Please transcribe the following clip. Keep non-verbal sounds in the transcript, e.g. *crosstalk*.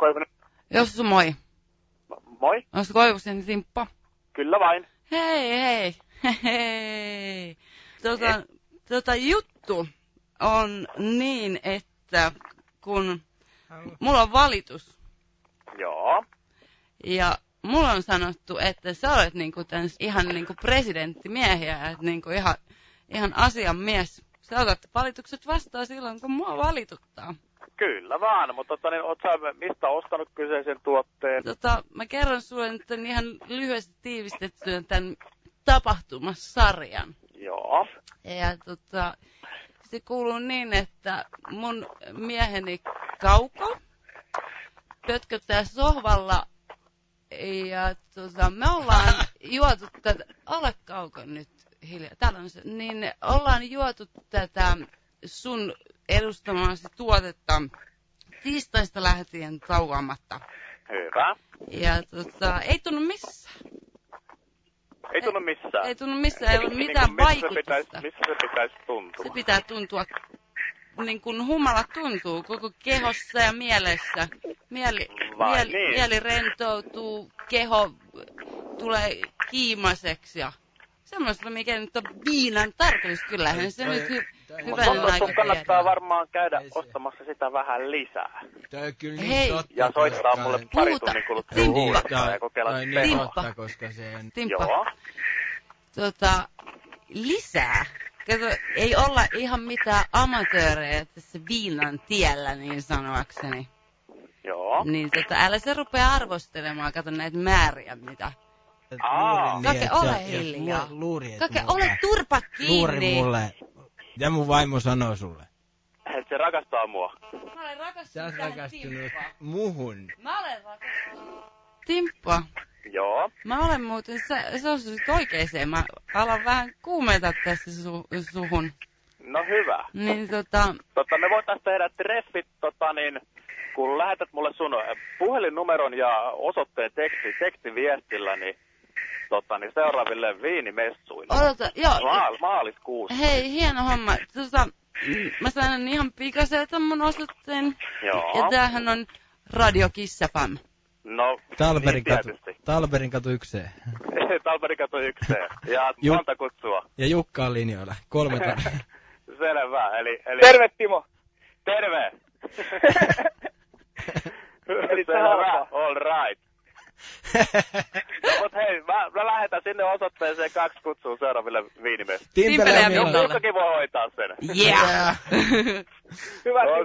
Koivunen. Jos moi. Moi. Onko Koivusen Timppa? Kyllä vain. Hei, hei. *laughs* Hei. Tota, tota juttu on niin, että kun mulla on valitus Joo. ja mulla on sanottu, että sä olet niinku ihan niinku presidenttimiehiä, että niinku ihan, ihan asiamies. Sä otat valitukset vastaan silloin, kun mua valituttaa. Kyllä vaan, mutta tota, niin, oot sä mistä ostanut kyseisen tuotteen? Tota, mä kerron sulle nyt ihan lyhyesti tiivistettyä tämän tapahtumasarjan. Joo. Ja tota, se kuuluu niin, että mun mieheni Kauko pötköttää sohvalla ja tota, me ollaan juotu tätä, ole Kauko nyt hiljaa, täällä on se, niin ollaan juotu tätä sun edustamasi tuotetta tiistaista lähtien tauoamatta. Hyvä. Ja tota, ei tunnu missään. Ei tunnu missään. Ei tunnu missään, ei ole Niin mitään kuin missä se vaikutusta. pitäisi, missä se pitäisi tuntua? Se pitää tuntua niin kuin humala tuntuu koko kehossa ja mielessä. Mieli, Vai mieli, niin? mieli rentoutuu, keho tulee kiimaseksi ja semmoista, mikä nyt on viinan tarkoitus. Kyllähän se nyt hy, hyvänen aika kannattaa varmaan käydä Ei se- ostamassa sitä vähän lisää. On kyllä niin Hei. totta, Ja soittaa mulle pari Puhuta. tunnin kuluttua uudestaan ja kokeilla tehoa. niin totta, koska se on... Timppa, Joo. tota, lisää. Kato, ei olla ihan mitään amatöörejä tässä viinan tiellä niin sanoakseni. Joo. Niin tota, älä se rupea arvostelemaan, kato näitä määriä, mitä. Aa. Luuri Kake, ole sä- hiljaa. lu- Luuri, Kake, ole turpa Luuri kiinni. mulle. Ja mun vaimo sanoo sulle. Et se rakastaa mua. Mä olen Sä rakastunut tähän rakastunut muhun. Mä olen rakastunut. Timppa, Joo. mä olen muuten, sä, sä osusit oikeeseen. Mä alan vähän kuumeta tässä su, suhun. No hyvä. Niin tota, Tota, me voitais tehdä treffit, tota niin, kun lähetät mulle sun äh, puhelinnumeron ja osoitteen teksti, tekstiviestillä, niin, tota, niin seuraaville viinimessuille. odota, joo. Maal, maaliskuussa. Hei, hieno homma. Tota, mä sanon ihan pikaselta mun osoitteen. Joo. Ja tämähän on Radio Kiss FM. No, Talberin niin katu. Talberin katu ykseen. *laughs* Talberin katu ykseen. Ja *laughs* Ju- monta kutsua. Ja Jukka on linjoilla. Kolme ta- *laughs* Selvä. Eli, eli... Terve Timo. Terve! Eli Selvä. All right. No, mut hei, mä, mä lähetän sinne osoitteeseen kaksi kutsua seuraaville viinimessuille. Timpele ja. Jukkakin voi hoitaa sen. Yeah! Hyvä All right.